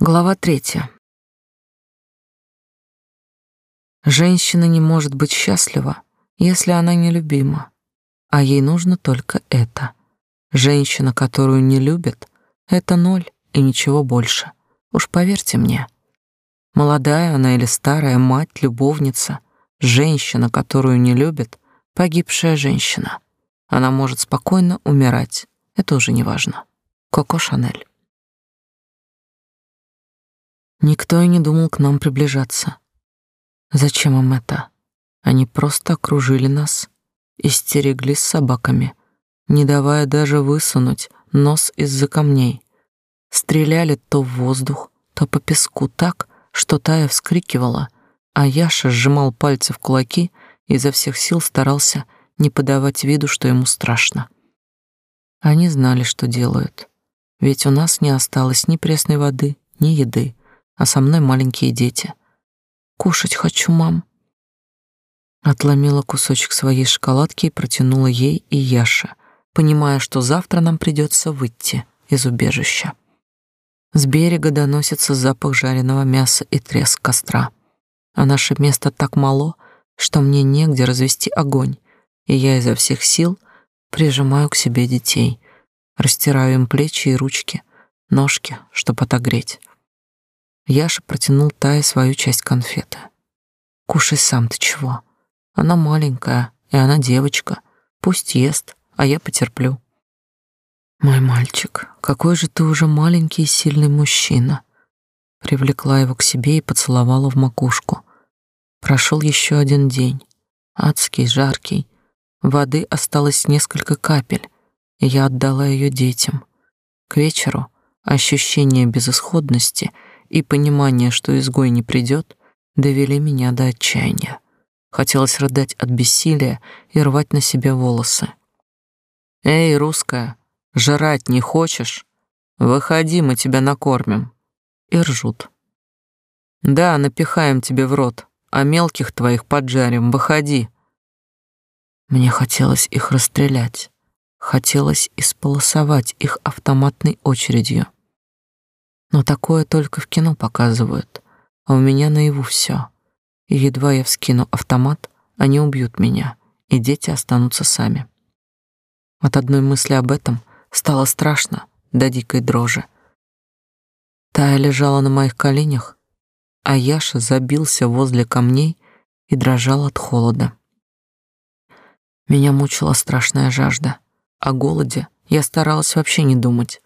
Глава третья. Женщина не может быть счастлива, если она нелюбима, а ей нужно только это. Женщина, которую не любят, это ноль и ничего больше. Уж поверьте мне. Молодая она или старая мать, любовница, женщина, которую не любят, погибшая женщина. Она может спокойно умирать. Это уже не важно. Коко Шанель. Никто и не думал к нам приближаться. Зачем им это? Они просто окружили нас и стерегли с собаками, не давая даже высунуть нос из-за камней. Стреляли то в воздух, то по песку так, что Тая вскрикивала, а Яша сжимал пальцы в кулаки и изо всех сил старался не подавать виду, что ему страшно. Они знали, что делают, ведь у нас не осталось ни пресной воды, ни еды а со мной маленькие дети. Кушать хочу, мам. Отломила кусочек своей шоколадки и протянула ей и Яше, понимая, что завтра нам придется выйти из убежища. С берега доносится запах жареного мяса и треск костра. А наше место так мало, что мне негде развести огонь, и я изо всех сил прижимаю к себе детей, растираю им плечи и ручки, ножки, чтобы отогреть. Яша протянул Тае свою часть конфеты. «Кушай сам, ты чего? Она маленькая, и она девочка. Пусть ест, а я потерплю». «Мой мальчик, какой же ты уже маленький и сильный мужчина!» Привлекла его к себе и поцеловала в макушку. Прошел еще один день, адский, жаркий. Воды осталось несколько капель, и я отдала ее детям. К вечеру ощущение безысходности — и понимание, что изгой не придет, довели меня до отчаяния. Хотелось рыдать от бессилия и рвать на себе волосы. «Эй, русская, жрать не хочешь? Выходи, мы тебя накормим». И ржут. «Да, напихаем тебе в рот, а мелких твоих поджарим, выходи». Мне хотелось их расстрелять, хотелось исполосовать их автоматной очередью. Но такое только в кино показывают, а у меня наяву все. И едва я вскину автомат, они убьют меня, и дети останутся сами. От одной мысли об этом стало страшно до дикой дрожи. Тая лежала на моих коленях, а Яша забился возле камней и дрожал от холода. Меня мучила страшная жажда. О голоде я старалась вообще не думать,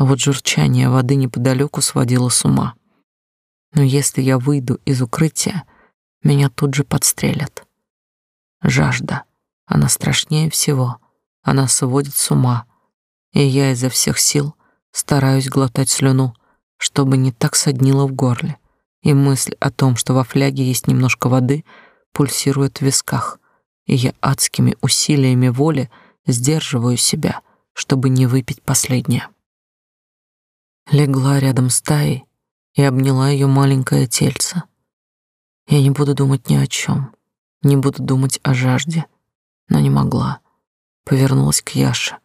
а вот журчание воды неподалеку сводило с ума. Но если я выйду из укрытия, меня тут же подстрелят. Жажда, она страшнее всего, она сводит с ума, и я изо всех сил стараюсь глотать слюну, чтобы не так соднило в горле, и мысль о том, что во фляге есть немножко воды, пульсирует в висках, и я адскими усилиями воли сдерживаю себя, чтобы не выпить последнее легла рядом с Таей и обняла ее маленькое тельце. Я не буду думать ни о чем, не буду думать о жажде, но не могла. Повернулась к Яше.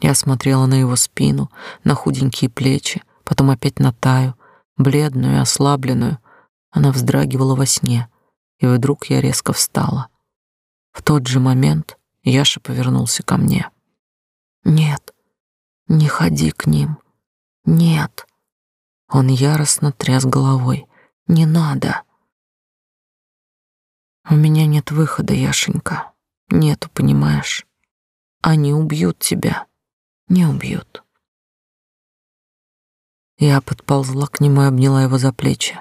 Я смотрела на его спину, на худенькие плечи, потом опять на Таю, бледную и ослабленную. Она вздрагивала во сне, и вдруг я резко встала. В тот же момент Яша повернулся ко мне. «Нет, не ходи к ним», нет. Он яростно тряс головой. Не надо. У меня нет выхода, Яшенька. Нету, понимаешь? Они убьют тебя. Не убьют. Я подползла к нему и обняла его за плечи.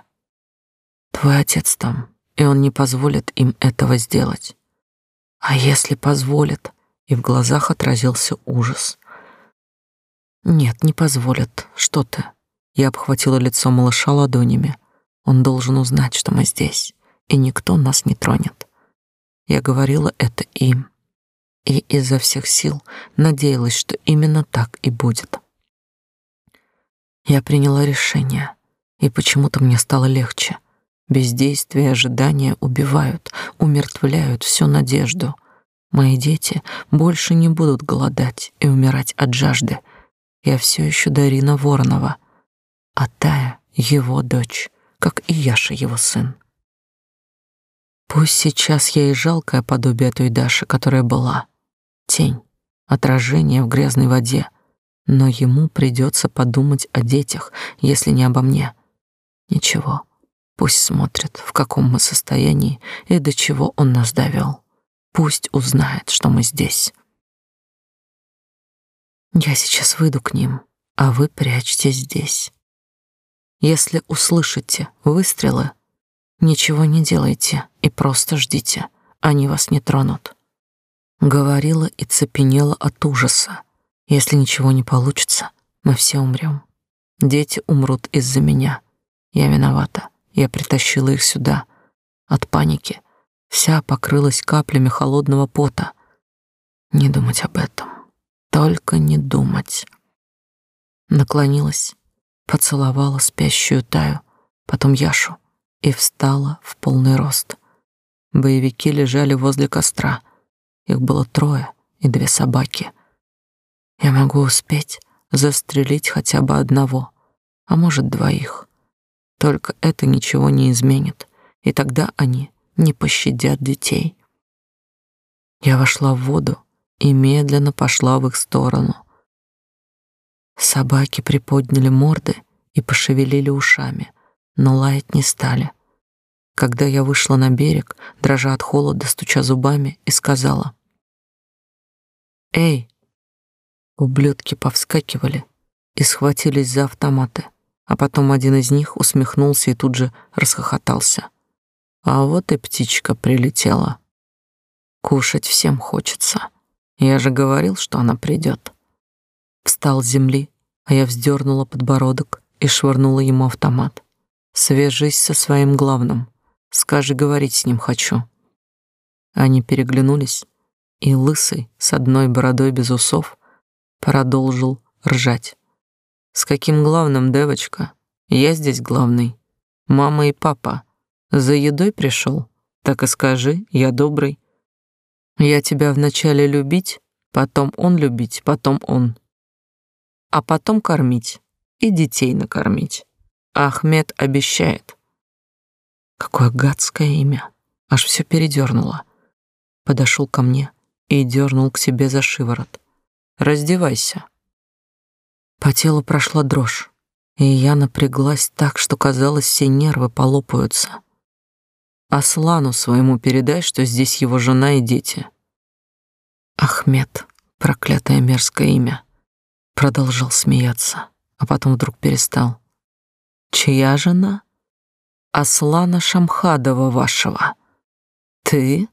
Твой отец там, и он не позволит им этого сделать. А если позволит? И в глазах отразился ужас. Нет, не позволят. Что ты? Я обхватила лицо малыша ладонями. Он должен узнать, что мы здесь, и никто нас не тронет. Я говорила это им, и изо всех сил надеялась, что именно так и будет. Я приняла решение, и почему-то мне стало легче. Бездействие и ожидания убивают, умертвляют всю надежду. Мои дети больше не будут голодать и умирать от жажды, я все еще Дарина Воронова, а Тая его дочь, как и Яша его сын. Пусть сейчас я и жалкое подобие той Даши, которая была. Тень, отражение в грязной воде. Но ему придется подумать о детях, если не обо мне. Ничего, пусть смотрит, в каком мы состоянии и до чего он нас довел. Пусть узнает, что мы здесь. Я сейчас выйду к ним, а вы прячьтесь здесь. Если услышите выстрелы, Ничего не делайте и просто ждите. Они вас не тронут. Говорила и цепенела от ужаса. Если ничего не получится, мы все умрем. Дети умрут из-за меня. Я виновата. Я притащила их сюда. От паники вся покрылась каплями холодного пота. Не думать об этом. Только не думать. Наклонилась, поцеловала спящую Таю, потом Яшу и встала в полный рост. Боевики лежали возле костра. Их было трое и две собаки. Я могу успеть застрелить хотя бы одного, а может, двоих. Только это ничего не изменит, и тогда они не пощадят детей. Я вошла в воду и медленно пошла в их сторону. Собаки приподняли морды и пошевелили ушами — но лаять не стали. Когда я вышла на берег, дрожа от холода, стуча зубами, и сказала: "Эй!" Ублюдки повскакивали и схватились за автоматы, а потом один из них усмехнулся и тут же расхохотался. А вот и птичка прилетела. Кушать всем хочется. Я же говорил, что она придет. Встал с земли, а я вздернула подбородок и швырнула ему автомат. Свяжись со своим главным. Скажи, говорить с ним хочу. Они переглянулись, и лысый с одной бородой без усов продолжил ржать. С каким главным, девочка? Я здесь главный. Мама и папа. За едой пришел? Так и скажи, я добрый. Я тебя вначале любить, потом он любить, потом он. А потом кормить и детей накормить. Ахмед обещает. Какое гадское имя. Аж все передернуло. Подошел ко мне и дернул к себе за шиворот. Раздевайся. По телу прошла дрожь, и я напряглась так, что казалось, все нервы полопаются. Аслану своему передай, что здесь его жена и дети. Ахмед, проклятое мерзкое имя, продолжал смеяться, а потом вдруг перестал. Чья жена? Аслана Шамхадова вашего. Ты?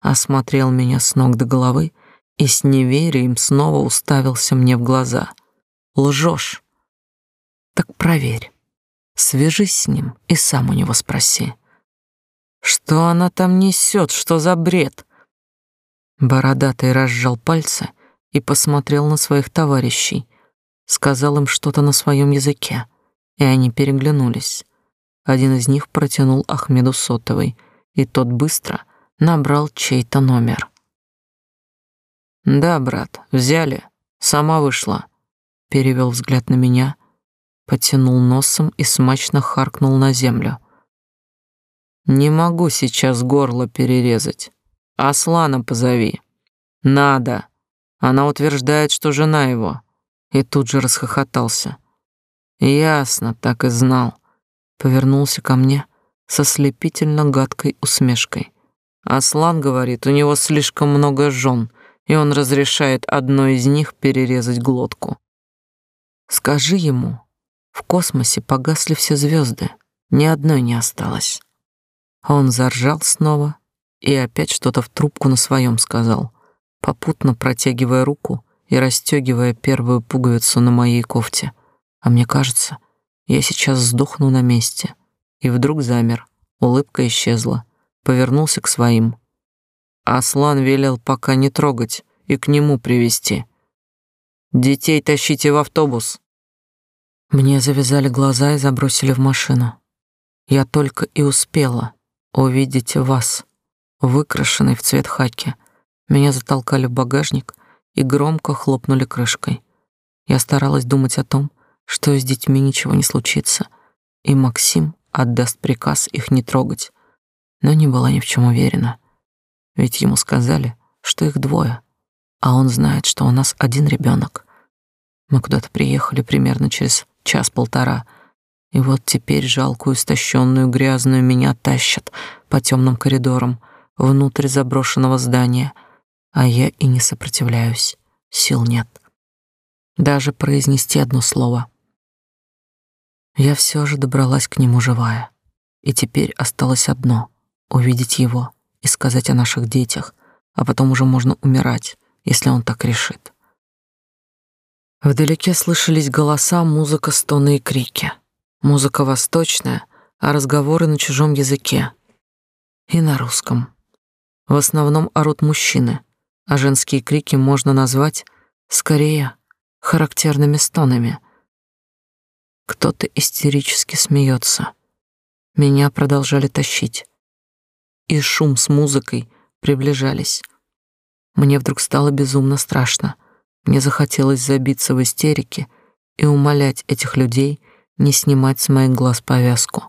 Осмотрел меня с ног до головы и с неверием снова уставился мне в глаза. Лжешь. Так проверь. Свяжись с ним и сам у него спроси. Что она там несет? Что за бред? Бородатый разжал пальцы и посмотрел на своих товарищей, сказал им что-то на своем языке и они переглянулись. Один из них протянул Ахмеду сотовый, и тот быстро набрал чей-то номер. «Да, брат, взяли. Сама вышла», — перевел взгляд на меня, потянул носом и смачно харкнул на землю. «Не могу сейчас горло перерезать. Аслана позови». «Надо». Она утверждает, что жена его. И тут же расхохотался. Ясно, так и знал. Повернулся ко мне со слепительно гадкой усмешкой. Аслан говорит, у него слишком много жен, и он разрешает одной из них перерезать глотку. Скажи ему, в космосе погасли все звезды, ни одной не осталось. Он заржал снова и опять что-то в трубку на своем сказал, попутно протягивая руку и расстегивая первую пуговицу на моей кофте. А мне кажется, я сейчас сдохну на месте. И вдруг замер, улыбка исчезла, повернулся к своим. Аслан велел пока не трогать и к нему привести. Детей тащите в автобус. Мне завязали глаза и забросили в машину. Я только и успела увидеть вас, выкрашенный в цвет хаки. Меня затолкали в багажник и громко хлопнули крышкой. Я старалась думать о том, что с детьми ничего не случится, и Максим отдаст приказ их не трогать. Но не была ни в чем уверена. Ведь ему сказали, что их двое, а он знает, что у нас один ребенок. Мы куда-то приехали примерно через час-полтора, и вот теперь жалкую, истощенную, грязную меня тащат по темным коридорам внутрь заброшенного здания, а я и не сопротивляюсь, сил нет. Даже произнести одно слово. Я все же добралась к нему живая, и теперь осталось одно — увидеть его и сказать о наших детях, а потом уже можно умирать, если он так решит. Вдалеке слышались голоса, музыка, стоны и крики. Музыка восточная, а разговоры на чужом языке. И на русском. В основном орут мужчины, а женские крики можно назвать скорее характерными стонами. Кто-то истерически смеется. Меня продолжали тащить. И шум с музыкой приближались. Мне вдруг стало безумно страшно. Мне захотелось забиться в истерике и умолять этих людей не снимать с моих глаз повязку.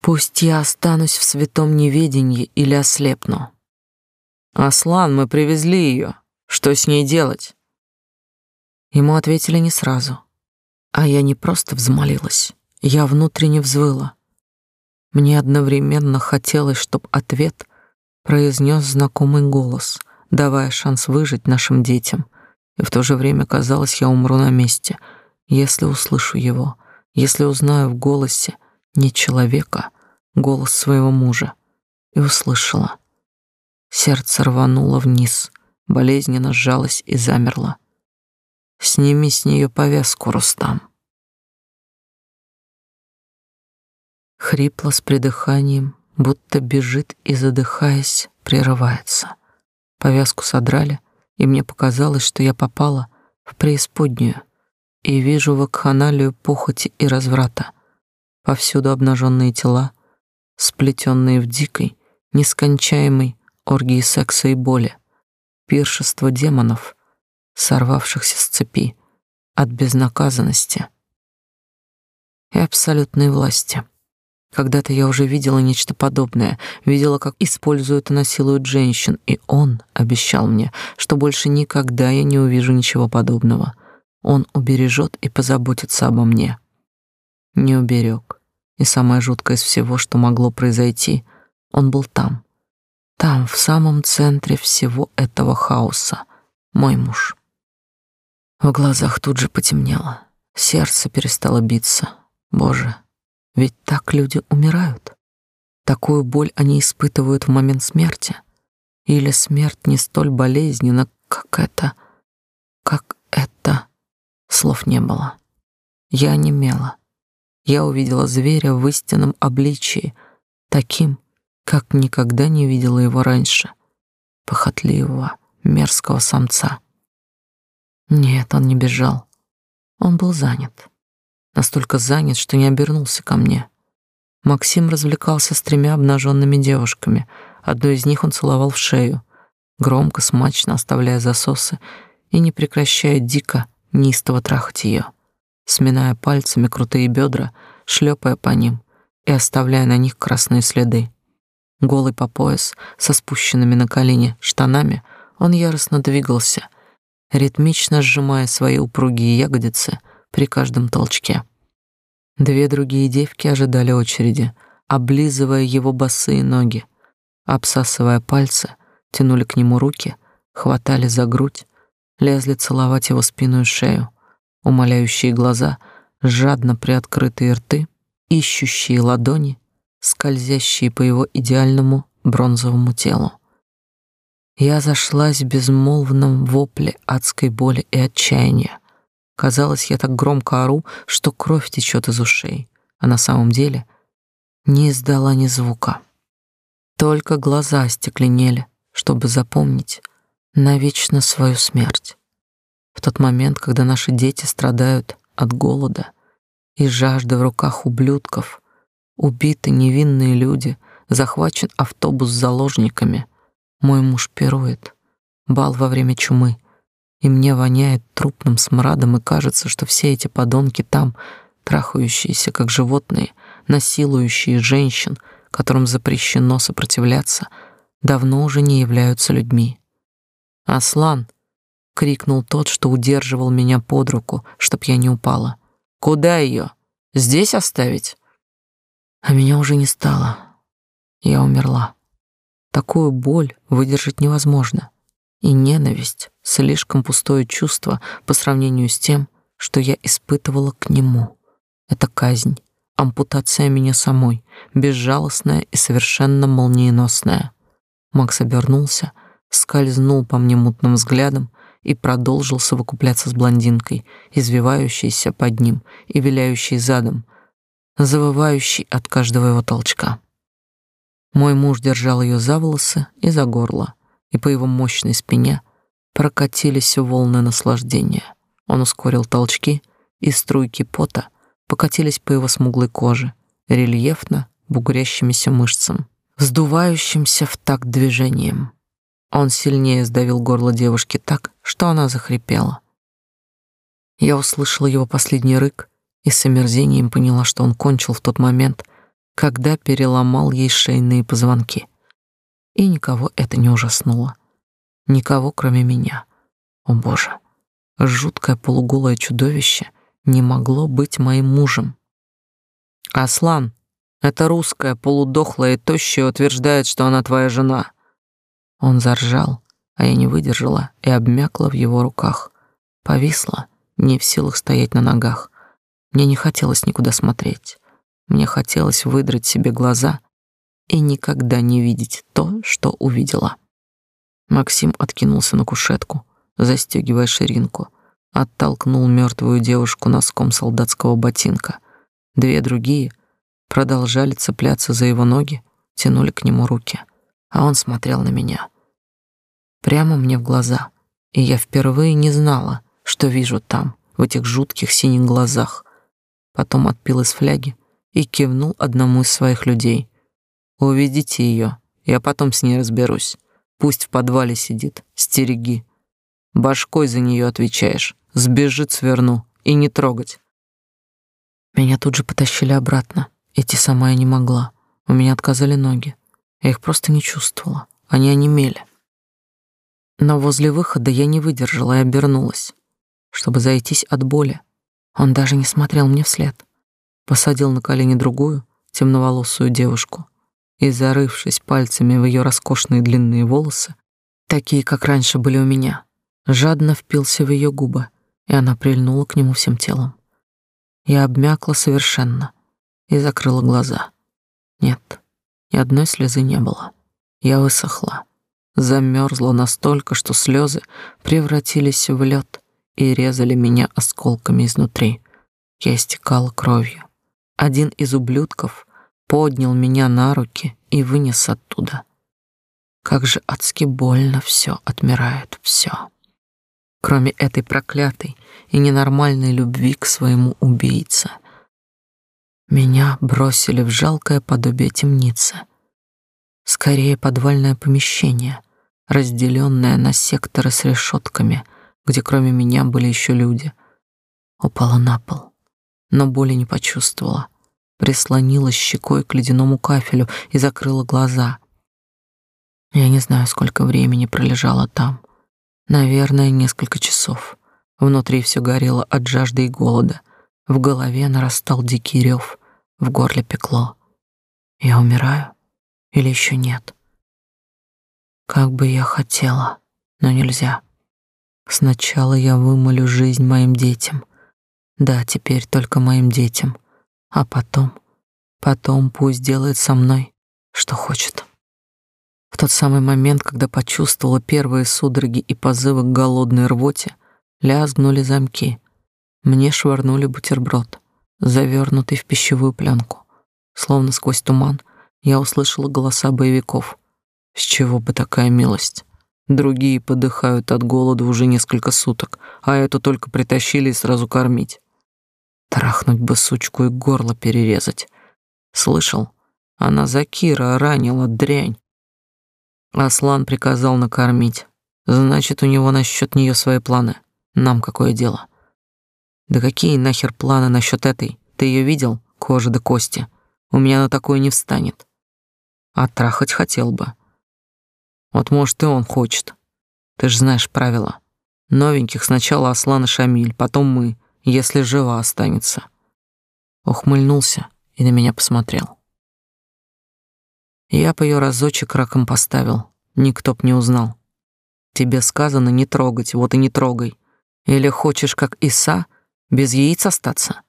Пусть я останусь в святом неведении или ослепну. «Аслан, мы привезли ее. Что с ней делать?» Ему ответили не сразу. А я не просто взмолилась, я внутренне взвыла. Мне одновременно хотелось, чтобы ответ произнес знакомый голос, давая шанс выжить нашим детям — и в то же время казалось, я умру на месте, если услышу его, если узнаю в голосе не человека, голос своего мужа. И услышала. Сердце рвануло вниз, болезненно сжалось и замерло. Сними с нее повязку, Рустам. Хрипло с придыханием, будто бежит и задыхаясь, прерывается. Повязку содрали, и мне показалось, что я попала в преисподнюю и вижу вакханалию похоти и разврата. Повсюду обнаженные тела, сплетенные в дикой, нескончаемой оргии секса и боли, пиршество демонов, сорвавшихся с цепи от безнаказанности и абсолютной власти. Когда-то я уже видела нечто подобное, видела, как используют и насилуют женщин, и он обещал мне, что больше никогда я не увижу ничего подобного. Он убережет и позаботится обо мне. Не уберег. И самое жуткое из всего, что могло произойти, он был там. Там, в самом центре всего этого хаоса. Мой муж. В глазах тут же потемнело. Сердце перестало биться. Боже, ведь так люди умирают. Такую боль они испытывают в момент смерти. Или смерть не столь болезненна, как это... Как это... Слов не было. Я немела. Я увидела зверя в истинном обличии, таким, как никогда не видела его раньше. Похотливого, мерзкого самца. Нет, он не бежал. Он был занят настолько занят, что не обернулся ко мне. Максим развлекался с тремя обнаженными девушками. Одну из них он целовал в шею, громко, смачно оставляя засосы и не прекращая дико, неистово трахать ее, сминая пальцами крутые бедра, шлепая по ним и оставляя на них красные следы. Голый по пояс, со спущенными на колени штанами, он яростно двигался, ритмично сжимая свои упругие ягодицы — при каждом толчке. Две другие девки ожидали очереди, облизывая его босые ноги, обсасывая пальцы, тянули к нему руки, хватали за грудь, лезли целовать его спину и шею, умоляющие глаза, жадно приоткрытые рты, ищущие ладони, скользящие по его идеальному бронзовому телу. Я зашлась в безмолвном вопле адской боли и отчаяния, Казалось, я так громко ору, что кровь течет из ушей, а на самом деле не издала ни звука. Только глаза остекленели, чтобы запомнить навечно свою смерть. В тот момент, когда наши дети страдают от голода и жажды в руках ублюдков, убиты невинные люди, захвачен автобус с заложниками, мой муж пирует. Бал во время чумы — и мне воняет трупным смрадом, и кажется, что все эти подонки там, трахающиеся как животные, насилующие женщин, которым запрещено сопротивляться, давно уже не являются людьми. «Аслан!» — крикнул тот, что удерживал меня под руку, чтоб я не упала. «Куда ее? Здесь оставить?» А меня уже не стало. Я умерла. Такую боль выдержать невозможно. И ненависть — слишком пустое чувство по сравнению с тем, что я испытывала к нему. Это казнь, ампутация меня самой, безжалостная и совершенно молниеносная. Макс обернулся, скользнул по мне мутным взглядом и продолжил совокупляться с блондинкой, извивающейся под ним и виляющей задом, завывающей от каждого его толчка. Мой муж держал ее за волосы и за горло, и по его мощной спине прокатились волны наслаждения. Он ускорил толчки, и струйки пота покатились по его смуглой коже, рельефно бугрящимися мышцам, вздувающимся в такт движением. Он сильнее сдавил горло девушки так, что она захрипела. Я услышала его последний рык и с омерзением поняла, что он кончил в тот момент, когда переломал ей шейные позвонки. И никого это не ужаснуло. Никого, кроме меня. О, Боже! Жуткое полуголое чудовище не могло быть моим мужем. «Аслан, это русская, полудохлая и тощая утверждает, что она твоя жена». Он заржал, а я не выдержала и обмякла в его руках. Повисла, не в силах стоять на ногах. Мне не хотелось никуда смотреть. Мне хотелось выдрать себе глаза и никогда не видеть то, что увидела. Максим откинулся на кушетку, застегивая ширинку, оттолкнул мертвую девушку носком солдатского ботинка. Две другие продолжали цепляться за его ноги, тянули к нему руки, а он смотрел на меня. Прямо мне в глаза, и я впервые не знала, что вижу там, в этих жутких синих глазах. Потом отпил из фляги и кивнул одному из своих людей. «Уведите ее, я потом с ней разберусь. Пусть в подвале сидит, стереги. Башкой за нее отвечаешь. Сбежит, сверну. И не трогать. Меня тут же потащили обратно. Идти сама я не могла. У меня отказали ноги. Я их просто не чувствовала. Они онемели. Но возле выхода я не выдержала и обернулась, чтобы зайтись от боли. Он даже не смотрел мне вслед. Посадил на колени другую, темноволосую девушку и, зарывшись пальцами в ее роскошные длинные волосы, такие, как раньше были у меня, жадно впился в ее губы, и она прильнула к нему всем телом. Я обмякла совершенно и закрыла глаза. Нет, ни одной слезы не было. Я высохла, замерзла настолько, что слезы превратились в лед и резали меня осколками изнутри. Я истекала кровью. Один из ублюдков поднял меня на руки и вынес оттуда. Как же адски больно все отмирает, все кроме этой проклятой и ненормальной любви к своему убийце. Меня бросили в жалкое подобие темницы. Скорее подвальное помещение, разделенное на секторы с решетками, где кроме меня были еще люди. Упала на пол, но боли не почувствовала. Прислонилась щекой к ледяному кафелю и закрыла глаза. Я не знаю, сколько времени пролежала там. Наверное, несколько часов. Внутри все горело от жажды и голода. В голове нарастал дикий рев, в горле пекло. Я умираю или еще нет? Как бы я хотела, но нельзя. Сначала я вымолю жизнь моим детям. Да, теперь только моим детям. А потом, потом пусть делает со мной, что хочет. В тот самый момент, когда почувствовала первые судороги и позывы к голодной рвоте, лязгнули замки. Мне швырнули бутерброд, завернутый в пищевую пленку. Словно сквозь туман я услышала голоса боевиков. С чего бы такая милость? Другие подыхают от голода уже несколько суток, а эту только притащили и сразу кормить. Трахнуть бы сучку и горло перерезать. Слышал? Она Закира ранила дрянь. Аслан приказал накормить. Значит, у него насчет нее свои планы. Нам какое дело? Да какие нахер планы насчет этой Ты ее видел? Кожа до кости. У меня на такое не встанет. А трахать хотел бы. Вот, может, и он хочет. Ты ж знаешь правила. Новеньких сначала Аслан и Шамиль, потом мы, если жива останется. Ухмыльнулся и на меня посмотрел. Я по ее разочек раком поставил, никто б не узнал. Тебе сказано не трогать, вот и не трогай. Или хочешь, как Иса, без яиц остаться?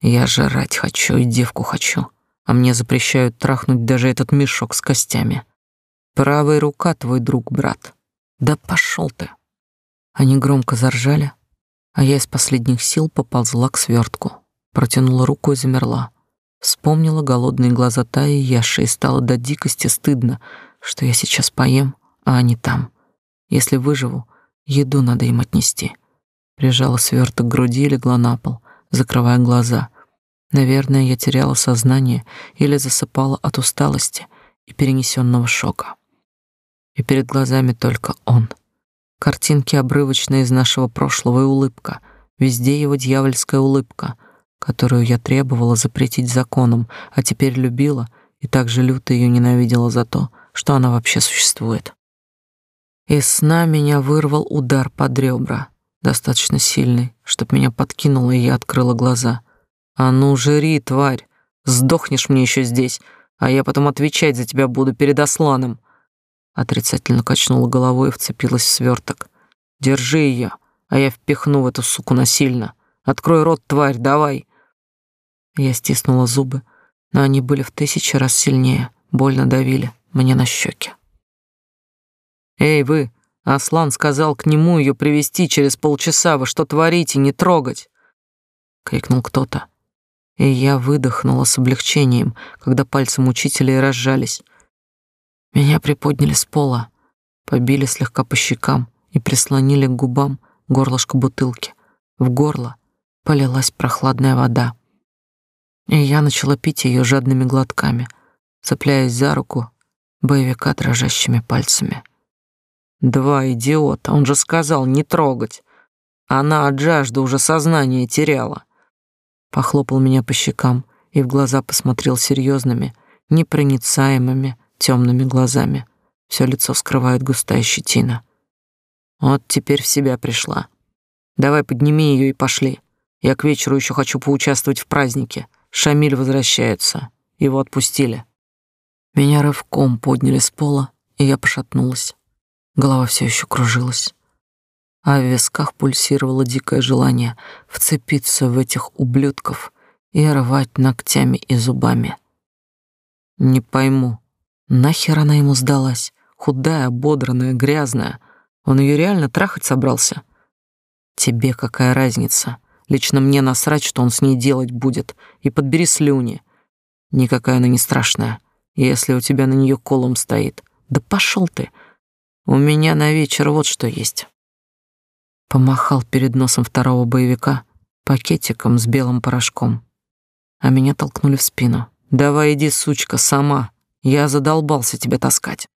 Я жрать хочу и девку хочу, а мне запрещают трахнуть даже этот мешок с костями. Правая рука твой друг, брат. Да пошел ты. Они громко заржали, а я из последних сил поползла к свертку, протянула руку и замерла. Вспомнила голодные глаза Таи и Яши и стало до дикости стыдно, что я сейчас поем, а они там. Если выживу, еду надо им отнести. Прижала сверток к груди и легла на пол, закрывая глаза. Наверное, я теряла сознание или засыпала от усталости и перенесенного шока. И перед глазами только он. Картинки обрывочные из нашего прошлого и улыбка. Везде его дьявольская улыбка, которую я требовала запретить законом, а теперь любила и также люто ее ненавидела за то, что она вообще существует. Из сна меня вырвал удар под ребра, достаточно сильный, чтоб меня подкинуло, и я открыла глаза — а ну, жри, тварь, сдохнешь мне еще здесь, а я потом отвечать за тебя буду перед Асланом. Отрицательно качнула головой и вцепилась в сверток. Держи ее, а я впихну в эту суку насильно. Открой рот, тварь, давай. Я стиснула зубы, но они были в тысячи раз сильнее, больно давили мне на щеки. Эй, вы, Аслан сказал к нему ее привести через полчаса. Вы что творите? Не трогать, крикнул кто-то и я выдохнула с облегчением, когда пальцы мучителя разжались. Меня приподняли с пола, побили слегка по щекам и прислонили к губам горлышко бутылки. В горло полилась прохладная вода. И я начала пить ее жадными глотками, цепляясь за руку боевика дрожащими пальцами. Два идиота, он же сказал не трогать. Она от жажды уже сознание теряла похлопал меня по щекам и в глаза посмотрел серьезными, непроницаемыми темными глазами. Все лицо скрывает густая щетина. Вот теперь в себя пришла. Давай подними ее и пошли. Я к вечеру еще хочу поучаствовать в празднике. Шамиль возвращается. Его отпустили. Меня рывком подняли с пола, и я пошатнулась. Голова все еще кружилась а в висках пульсировало дикое желание вцепиться в этих ублюдков и рвать ногтями и зубами. Не пойму, нахер она ему сдалась? Худая, ободранная, грязная. Он ее реально трахать собрался? Тебе какая разница? Лично мне насрать, что он с ней делать будет, и подбери слюни. Никакая она не страшная, если у тебя на нее колом стоит. Да пошел ты. У меня на вечер вот что есть помахал перед носом второго боевика пакетиком с белым порошком. А меня толкнули в спину. «Давай иди, сучка, сама. Я задолбался тебя таскать».